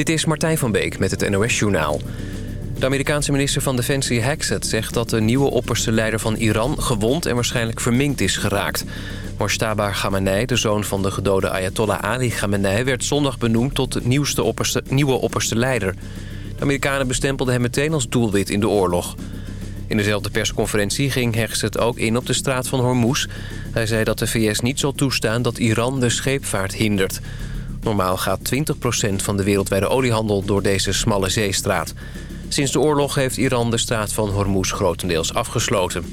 Dit is Martijn van Beek met het NOS-journaal. De Amerikaanse minister van Defensie Hexet zegt dat de nieuwe opperste leider van Iran... gewond en waarschijnlijk verminkt is geraakt. Moshtaba Khamenei, de zoon van de gedode Ayatollah Ali Khamenei... werd zondag benoemd tot de nieuwste opperste, nieuwe opperste leider. De Amerikanen bestempelden hem meteen als doelwit in de oorlog. In dezelfde persconferentie ging Hexet ook in op de straat van Hormuz. Hij zei dat de VS niet zal toestaan dat Iran de scheepvaart hindert... Normaal gaat 20% van de wereldwijde oliehandel door deze smalle zeestraat. Sinds de oorlog heeft Iran de straat van Hormuz grotendeels afgesloten.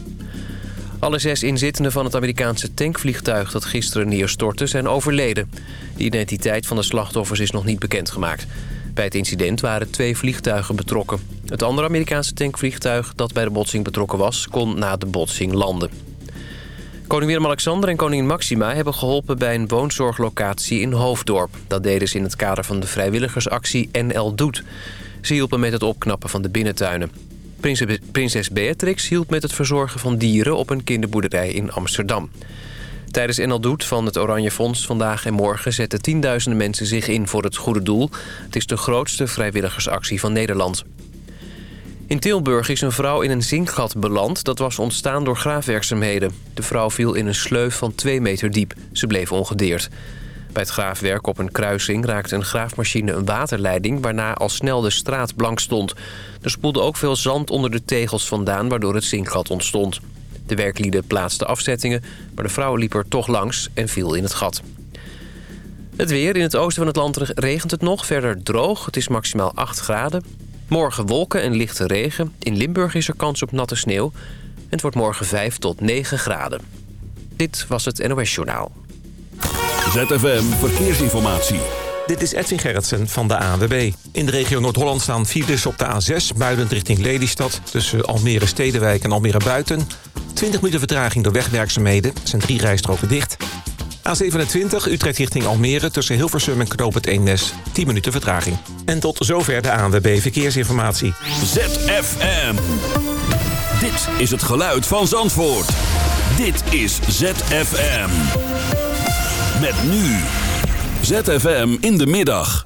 Alle zes inzittenden van het Amerikaanse tankvliegtuig dat gisteren neerstortte zijn overleden. De identiteit van de slachtoffers is nog niet bekendgemaakt. Bij het incident waren twee vliegtuigen betrokken. Het andere Amerikaanse tankvliegtuig dat bij de botsing betrokken was... kon na de botsing landen. Koning Willem-Alexander en koningin Maxima hebben geholpen bij een woonzorglocatie in Hoofddorp. Dat deden ze in het kader van de vrijwilligersactie NL Doet. Ze hielpen met het opknappen van de binnentuinen. Prinses Beatrix hielp met het verzorgen van dieren op een kinderboerderij in Amsterdam. Tijdens NL Doet van het Oranje Fonds vandaag en morgen zetten tienduizenden mensen zich in voor het goede doel. Het is de grootste vrijwilligersactie van Nederland. In Tilburg is een vrouw in een zinkgat beland. Dat was ontstaan door graafwerkzaamheden. De vrouw viel in een sleuf van 2 meter diep. Ze bleef ongedeerd. Bij het graafwerk op een kruising raakte een graafmachine een waterleiding... waarna al snel de straat blank stond. Er spoelde ook veel zand onder de tegels vandaan... waardoor het zinkgat ontstond. De werklieden plaatsten afzettingen... maar de vrouw liep er toch langs en viel in het gat. Het weer. In het oosten van het land regent het nog. Verder droog. Het is maximaal 8 graden. Morgen wolken en lichte regen. In Limburg is er kans op natte sneeuw. En het wordt morgen 5 tot 9 graden. Dit was het NOS Journaal. ZFM Verkeersinformatie. Dit is Edwin Gerritsen van de ANWB. In de regio Noord-Holland staan files op de A6... buiten richting Lelystad tussen Almere Stedenwijk en Almere Buiten. 20 minuten vertraging door wegwerkzaamheden. Er zijn drie rijstroken dicht. A27 Utrecht richting Almere tussen Hilversum en Knoop het Eemnes. 10 minuten vertraging. En tot zover de ANWB Verkeersinformatie. ZFM. Dit is het geluid van Zandvoort. Dit is ZFM. Met nu. ZFM in de middag.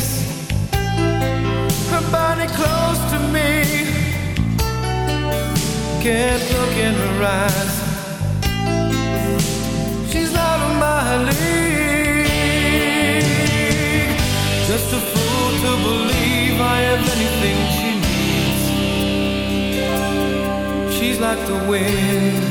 her body close to me. Can't look in her eyes. She's out of my league. Just a fool to believe I have anything she needs. She's like the wind.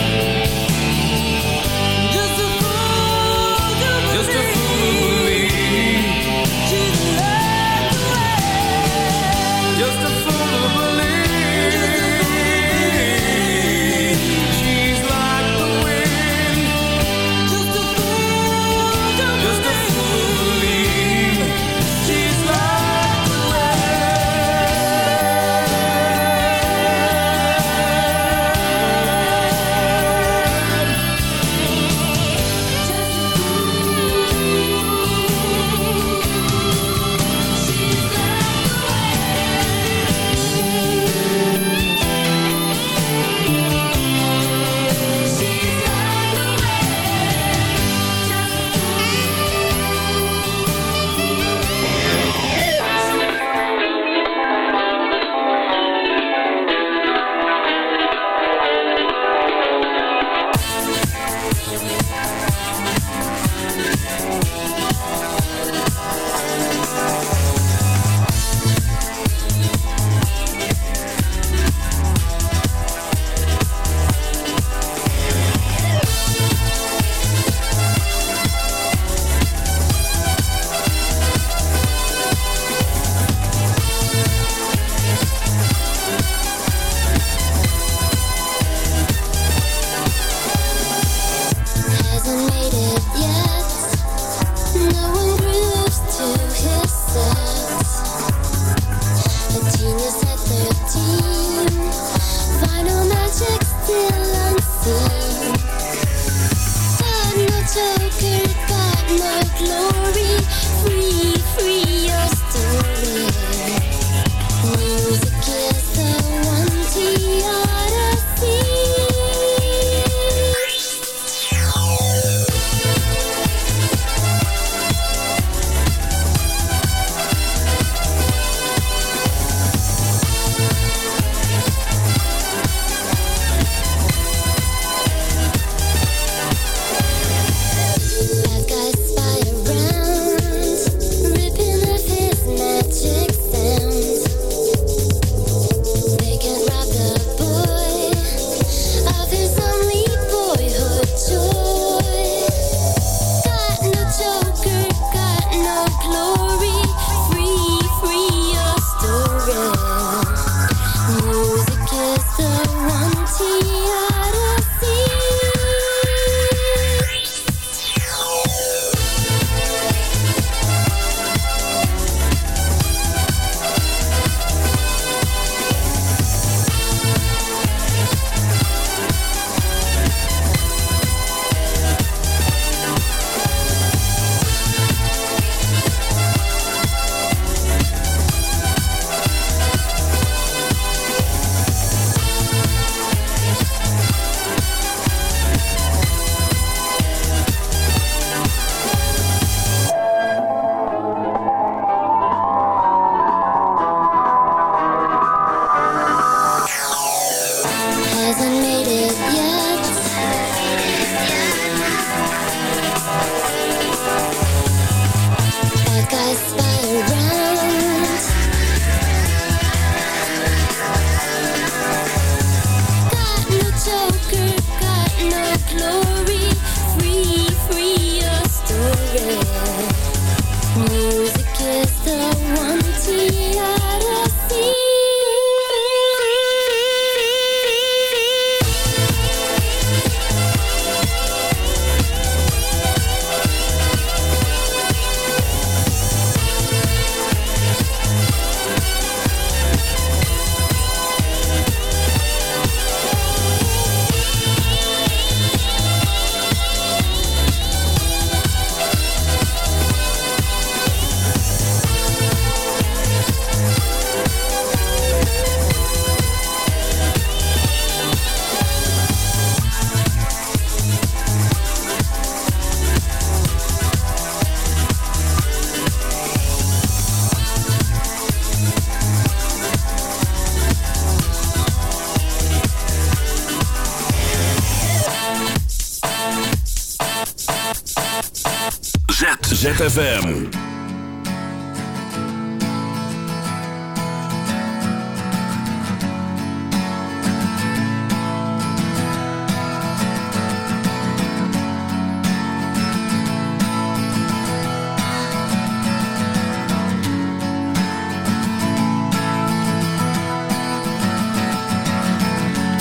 ZFM.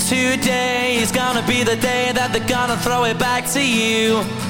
Today is gonna be the day that they're gonna throw it back to you.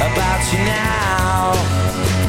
About you now.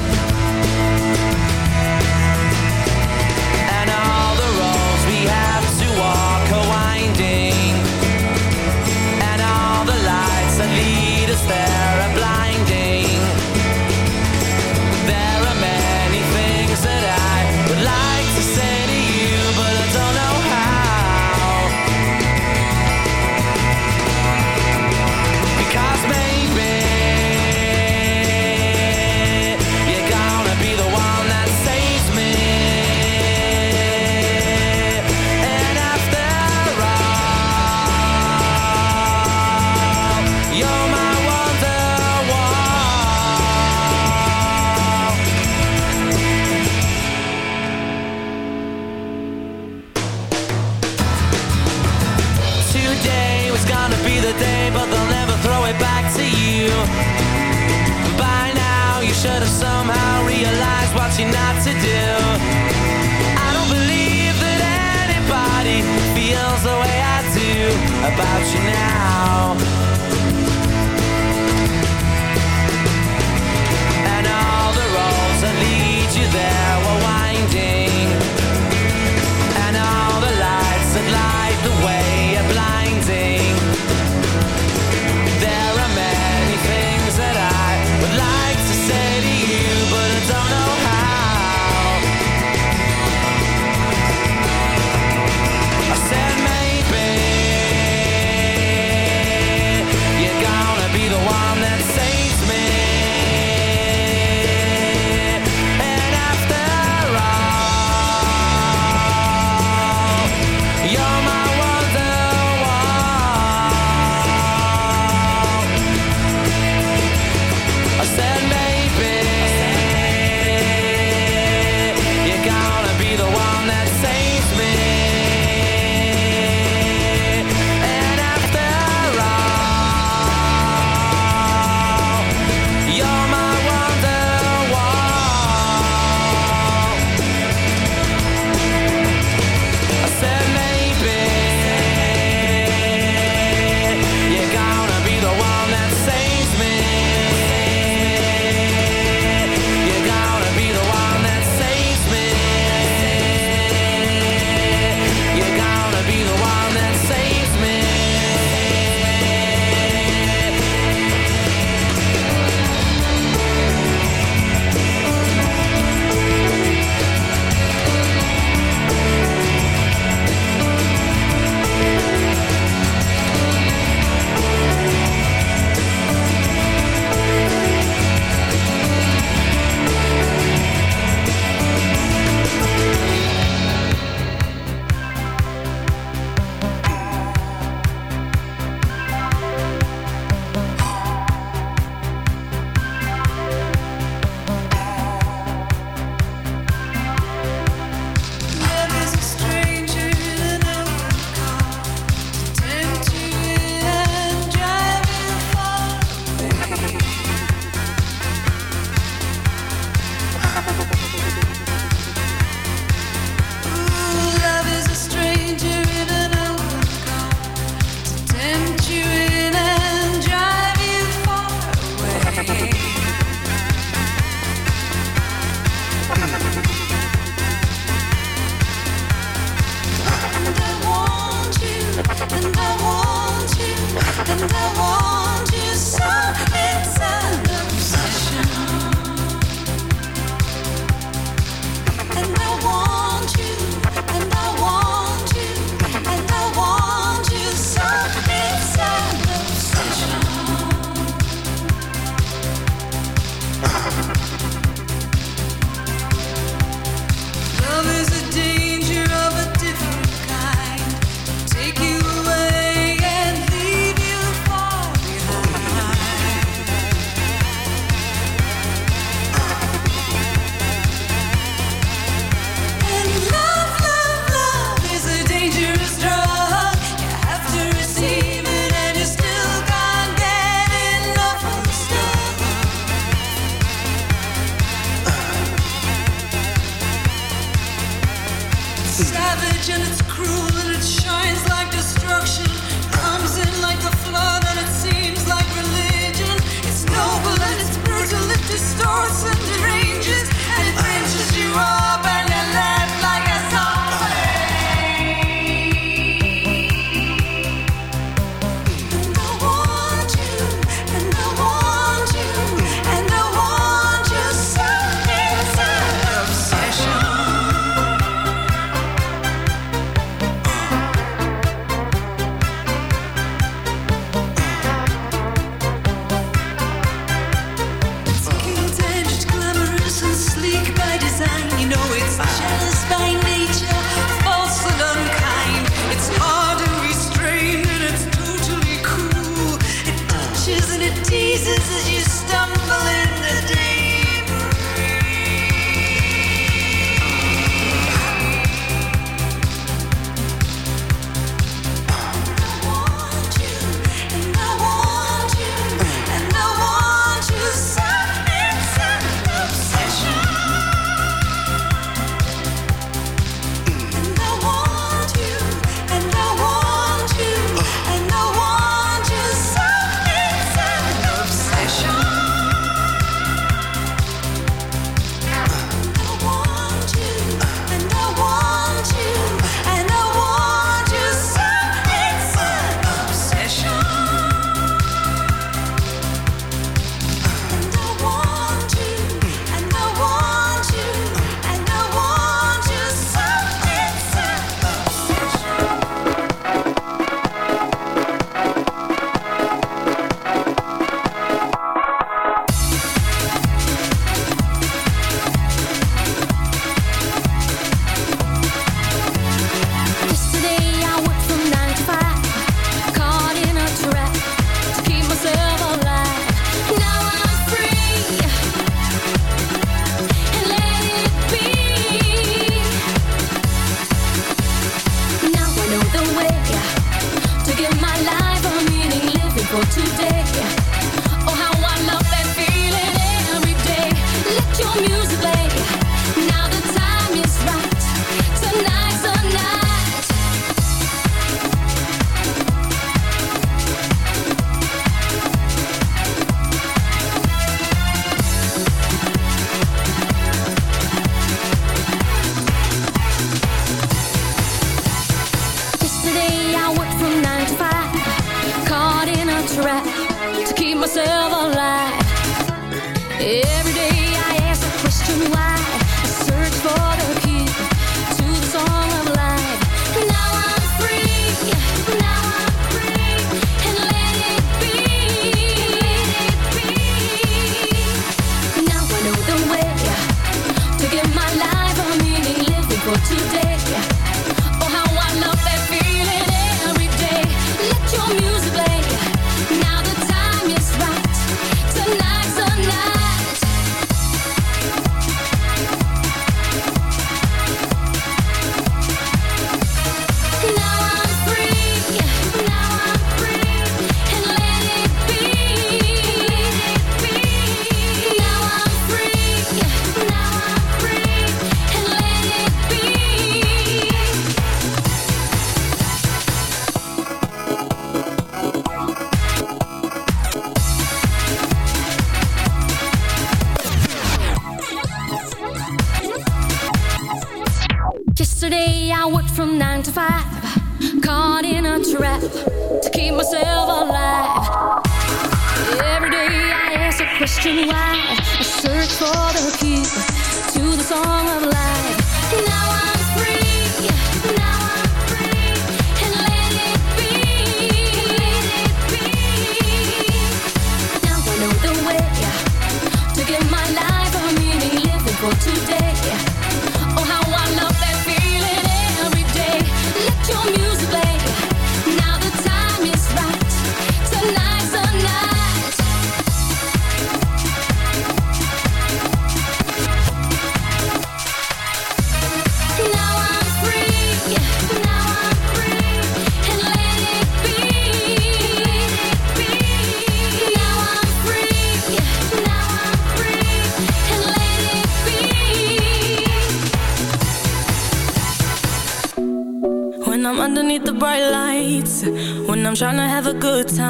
for today.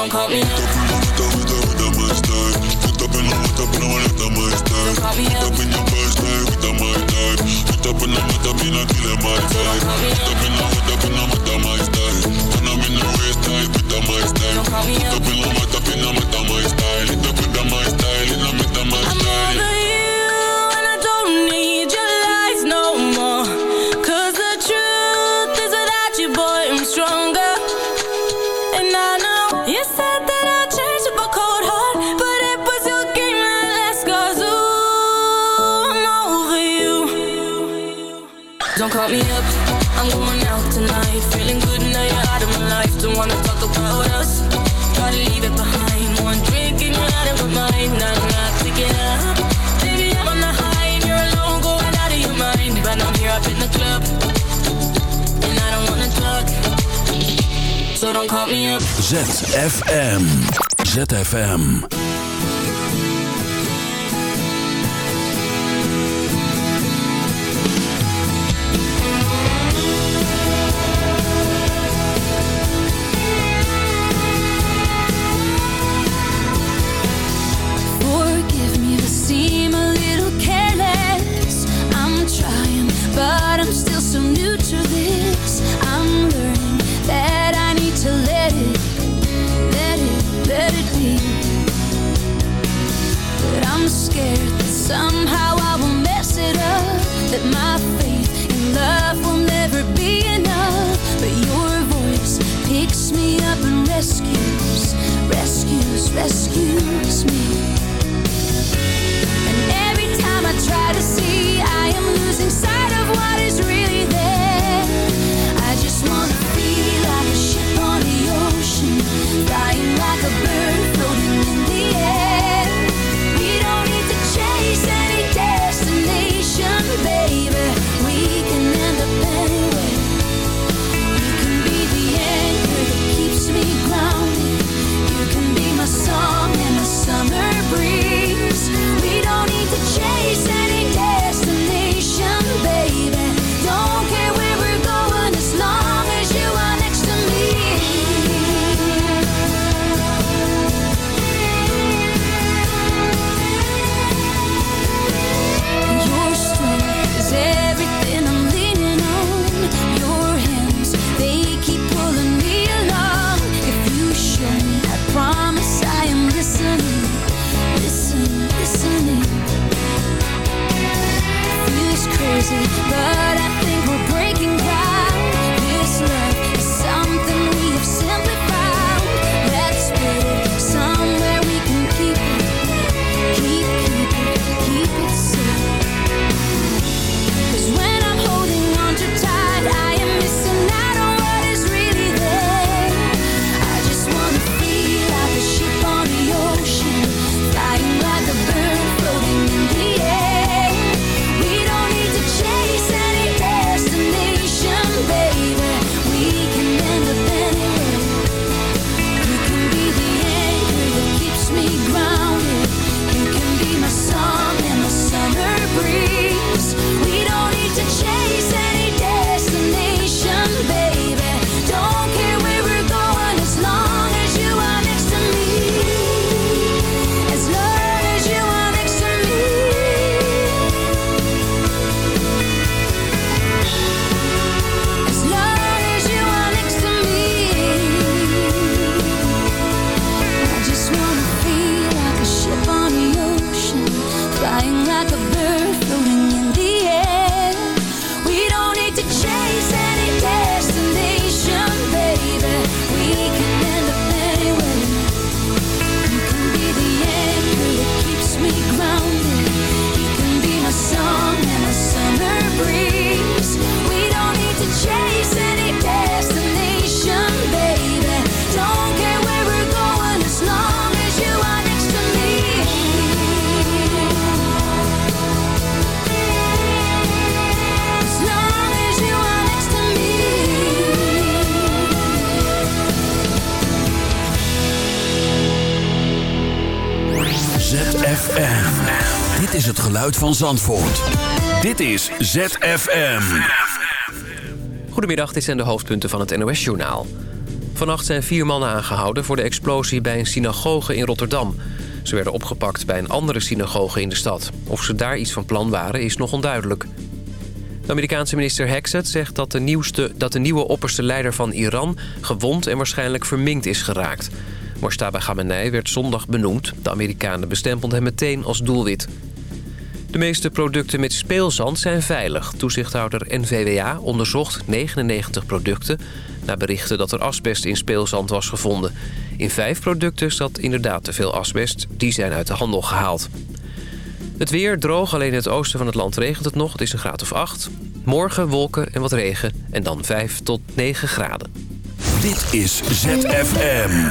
don't call me. don't me. ZFM. ZFM. Dit is ZFM. Goedemiddag, dit zijn de hoofdpunten van het NOS-journaal. Vannacht zijn vier mannen aangehouden voor de explosie bij een synagoge in Rotterdam. Ze werden opgepakt bij een andere synagoge in de stad. Of ze daar iets van plan waren, is nog onduidelijk. De Amerikaanse minister Hexet zegt dat de, nieuwste, dat de nieuwe opperste leider van Iran... gewond en waarschijnlijk verminkt is geraakt. Mojtaba Khamenei werd zondag benoemd. De Amerikanen bestempelden hem meteen als doelwit. Meeste producten met speelzand zijn veilig. Toezichthouder NVWA onderzocht 99 producten... na berichten dat er asbest in speelzand was gevonden. In vijf producten zat inderdaad te veel asbest. Die zijn uit de handel gehaald. Het weer droog, alleen in het oosten van het land regent het nog. Het is een graad of 8. Morgen wolken en wat regen en dan 5 tot 9 graden. Dit is ZFM.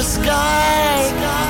the sky.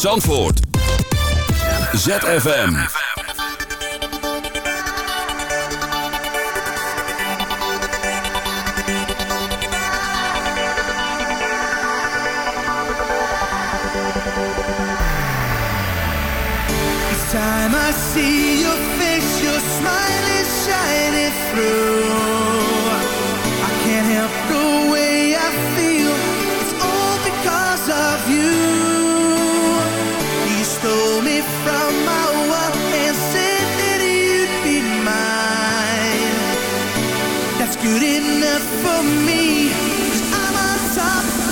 Zandvoort. ZFM. enough for me. i I'm on top.